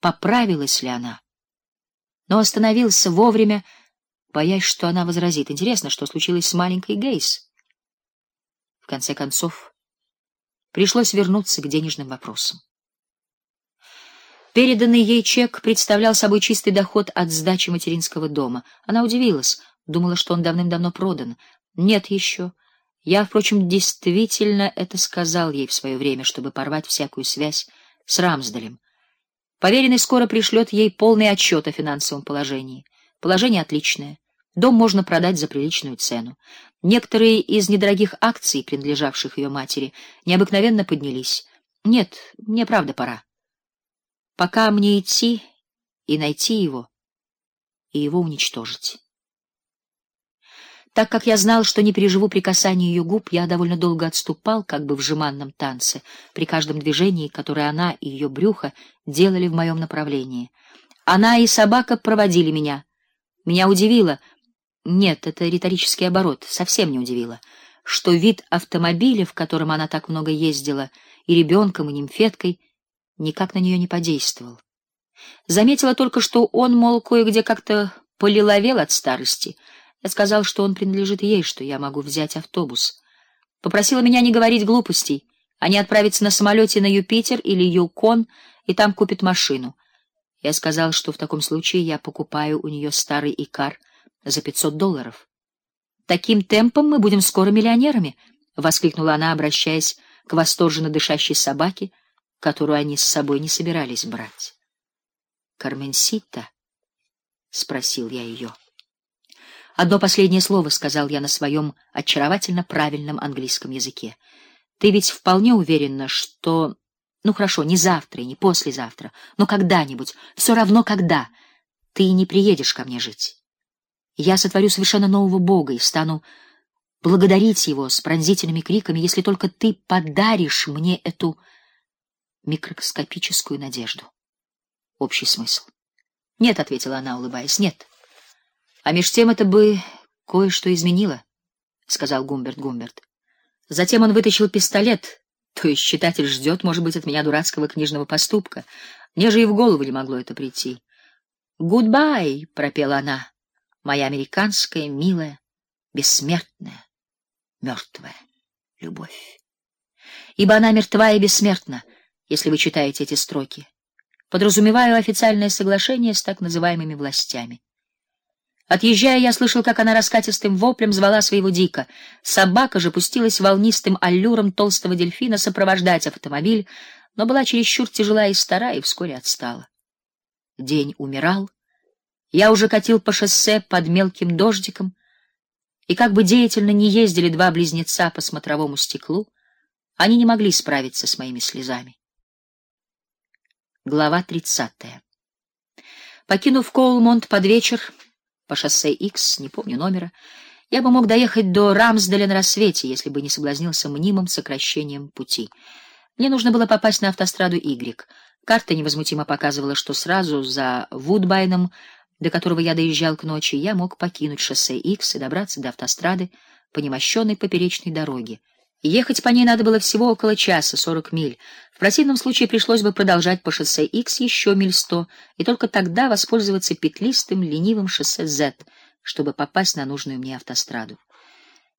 поправилась ли она. Но остановился вовремя, боясь, что она возразит. Интересно, что случилось с маленькой Гейс. В конце концов, пришлось вернуться к денежным вопросам. Переданный ей чек представлял собой чистый доход от сдачи материнского дома. Она удивилась, думала, что он давным-давно продан. Нет еще. Я, впрочем, действительно это сказал ей в свое время, чтобы порвать всякую связь с Рамсдалем. Поверенный скоро пришлет ей полный отчет о финансовом положении. Положение отличное. Дом можно продать за приличную цену. Некоторые из недорогих акций, принадлежавших ее матери, необыкновенно поднялись. Нет, мне правда пора. Пока мне идти и найти его, и его уничтожить. Так как я знал, что не переживу при ее губ, я довольно долго отступал, как бы в жеманном танце, при каждом движении, которое она и ее брюхо делали в моем направлении. Она и собака проводили меня. Меня удивило, нет, это риторический оборот, совсем не удивило, что вид автомобиля, в котором она так много ездила, и ребенком, и нимфеткой, никак на нее не подействовал. Заметила только, что он, мол, кое-где как-то полиловел от старости. Я сказал, что он принадлежит ей, что я могу взять автобус. Попросила меня не говорить глупостей, а не отправиться на самолете на Юпитер или Юкон и там купит машину. Я сказал, что в таком случае я покупаю у нее старый Икар за пятьсот долларов. Таким темпом мы будем скоро миллионерами, воскликнула она, обращаясь к восторженно дышащей собаке которую они с собой не собирались брать. Карменсита, спросил я ее. Одно последнее слово сказал я на своем очаровательно правильном английском языке. Ты ведь вполне уверена, что, ну хорошо, не завтра и не послезавтра, но когда-нибудь, все равно когда, ты не приедешь ко мне жить. Я сотворю совершенно нового бога и стану благодарить его с пронзительными криками, если только ты подаришь мне эту микроскопическую надежду. Общий смысл. Нет, ответила она, улыбаясь. Нет. А меж тем это бы кое-что изменило, сказал Гумберт Гумберт. Затем он вытащил пистолет. То есть читатель ждет, может быть, от меня дурацкого книжного поступка. Мне же и в голову не могло это прийти. "Goodbye", пропела она. "Моя американская, милая, бессмертная, мертвая любовь". Ибо она мертва и бессмертна если вы читаете эти строки. Подразумеваю официальное соглашение с так называемыми властями. Отъезжая, я слышал, как она раскатистым воплем звала своего Дика. Собака же пустилась волнистым аллюром толстого дельфина сопровождать автомобиль, но была чересчур тяжела и стара и вскоре отстала. День умирал. Я уже катил по шоссе под мелким дождиком, и как бы деятельно не ездили два близнеца по смотровому стеклу, они не могли справиться с моими слезами. Глава 30. Покинув Коулмонт под вечер по шоссе X, не помню номера, я бы мог доехать до Рамсделя на рассвете, если бы не соблазнился мнимым сокращением пути. Мне нужно было попасть на автостраду Y. Карта невозмутимо показывала, что сразу за Вудбайном, до которого я доезжал к ночи, я мог покинуть шоссе X и добраться до автострады по немощенной поперечной дороге. Ехать по ней надо было всего около часа, сорок миль. В противном случае пришлось бы продолжать по шоссе X еще миль сто, и только тогда воспользоваться петлистым, ленивым шоссе Z, чтобы попасть на нужную мне автостраду.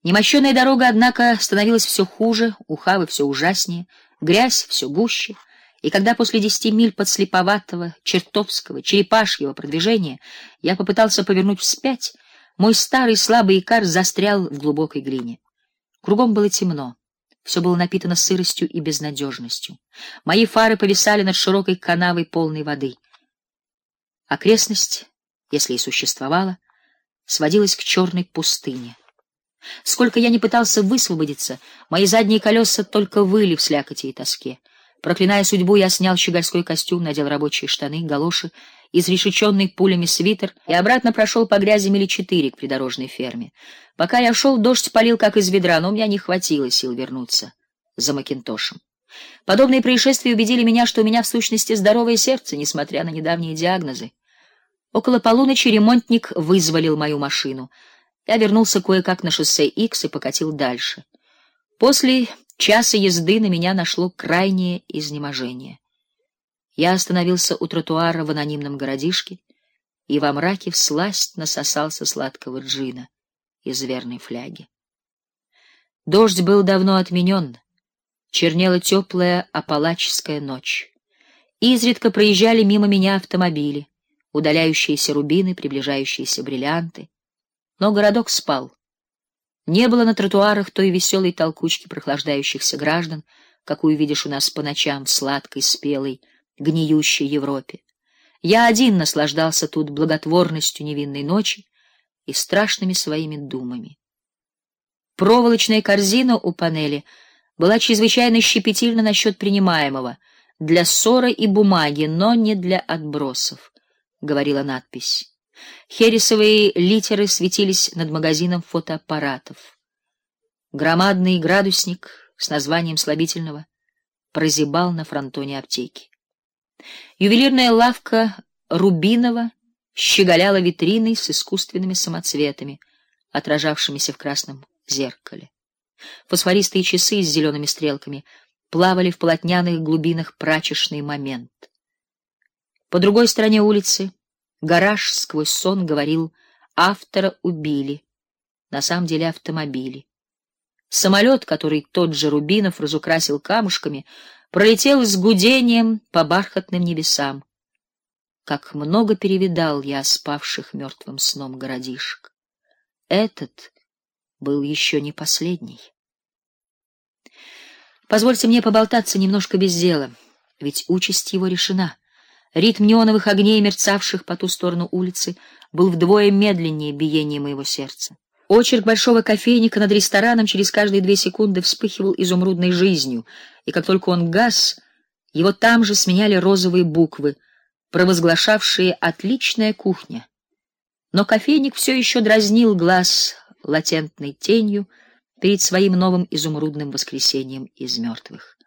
Немощенная дорога, однако, становилась все хуже, ухабы все ужаснее, грязь все гуще, и когда после десяти миль подслеповатого, чертовского, черепашьего продвижения я попытался повернуть вспять, мой старый слабый икар застрял в глубокой глине. Кругом было темно. Все было напитано сыростью и безнадежностью. Мои фары повисали над широкой канавой полной воды. Окрестность, если и существовала, сводилась к черной пустыне. Сколько я не пытался высвободиться, мои задние колеса только выли в слякоти и тоске. Проклиная судьбу, я снял щегольской костюм, надел рабочие штаны, галоши изрешеченный пулями свитер и обратно прошел по грязи мили четыре к придорожной ферме. Пока я шел, дождь полил как из ведра, но у меня не хватило сил вернуться за Макинтошем. Подобные происшествия убедили меня, что у меня в сущности здоровое сердце, несмотря на недавние диагнозы. Около полуночи ремонтник вызволил мою машину. Я вернулся кое-как на шоссе X и покатил дальше. После часа езды на меня нашло крайнее изнеможение. Я остановился у тротуара в анонимном городишке, и во мраке всласть насосался сладкого джина из верной фляги. Дождь был давно отменен, чернела теплая апалачская ночь. Изредка проезжали мимо меня автомобили, удаляющиеся рубины, приближающиеся бриллианты. Но городок спал. Не было на тротуарах той веселой толкучки прохлаждающихся граждан, какую видишь у нас по ночам в сладкой, спелой, гниющей Европе. Я один наслаждался тут благотворностью невинной ночи и страшными своими думами. Проволочная корзина у панели была чрезвычайно щепетильна насчет принимаемого для ссоры и бумаги, но не для отбросов, говорила надпись. Хересовые литеры светились над магазином фотоаппаратов. Громадный градусник с названием слабительного прозябал на фронтоне аптеки. Ювелирная лавка Рубинова щеголяла витриной с искусственными самоцветами, отражавшимися в красном зеркале. Фосфористые часы с зелеными стрелками плавали в полотняных глубинах прачечный момент. По другой стороне улицы гараж сквозь сон говорил: автора убили. На самом деле автомобили. Самолет, который тот же Рубинов разукрасил камушками, пролетел с гудением по бархатным небесам. Как много перевидал я спавших мертвым сном городишек. Этот был еще не последний. Позвольте мне поболтаться немножко без дела, ведь участь его решена. Ритм неоновых огней, мерцавших по ту сторону улицы, был вдвое медленнее биения моего сердца. Очерк большого кофейника над рестораном через каждые две секунды вспыхивал изумрудной жизнью, и как только он гас, его там же сменяли розовые буквы, провозглашавшие отличная кухня. Но кофейник все еще дразнил глаз латентной тенью перед своим новым изумрудным воскресением из мертвых.